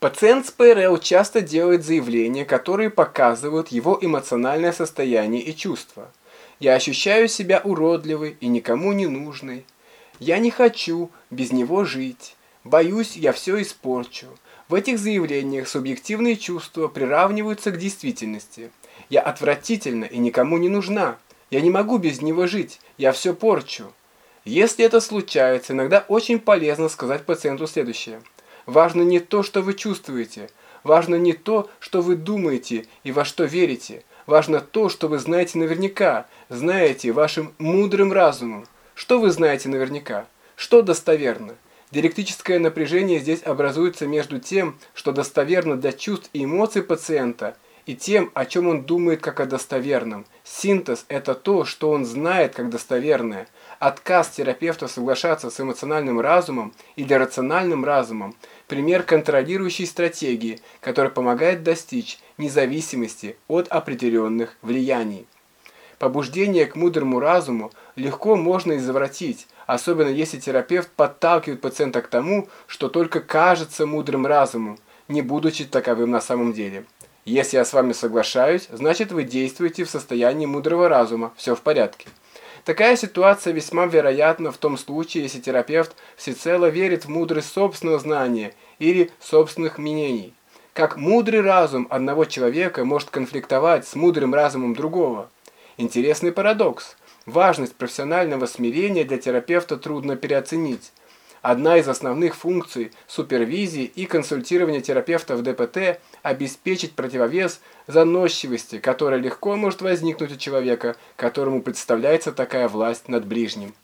Пациент с ПРЛ часто делает заявления, которые показывают его эмоциональное состояние и чувства. Я ощущаю себя уродливой и никому не нужной. Я не хочу без него жить. Боюсь, я все испорчу. В этих заявлениях субъективные чувства приравниваются к действительности. Я отвратительна и никому не нужна. Я не могу без него жить. Я все порчу. Если это случается, иногда очень полезно сказать пациенту следующее – Важно не то, что вы чувствуете. Важно не то, что вы думаете и во что верите. Важно то, что вы знаете наверняка, знаете вашим мудрым разумом. Что вы знаете наверняка? Что достоверно? Диалектическое напряжение здесь образуется между тем, что достоверно для чувств и эмоций пациента, и тем, о чем он думает как о достоверном. Синтез – это то, что он знает как достоверное. Отказ терапевта соглашаться с эмоциональным разумом или рациональным разумом – пример контролирующей стратегии, которая помогает достичь независимости от определенных влияний. Побуждение к мудрому разуму легко можно извратить, особенно если терапевт подталкивает пациента к тому, что только кажется мудрым разумом, не будучи таковым на самом деле. Если я с вами соглашаюсь, значит вы действуете в состоянии мудрого разума, все в порядке. Такая ситуация весьма вероятна в том случае, если терапевт всецело верит в мудрость собственного знания или собственных мнений. Как мудрый разум одного человека может конфликтовать с мудрым разумом другого? Интересный парадокс. Важность профессионального смирения для терапевта трудно переоценить. Одна из основных функций супервизии и консультирования терапевта в ДПТ – обеспечить противовес заносчивости, которая легко может возникнуть у человека, которому представляется такая власть над ближним.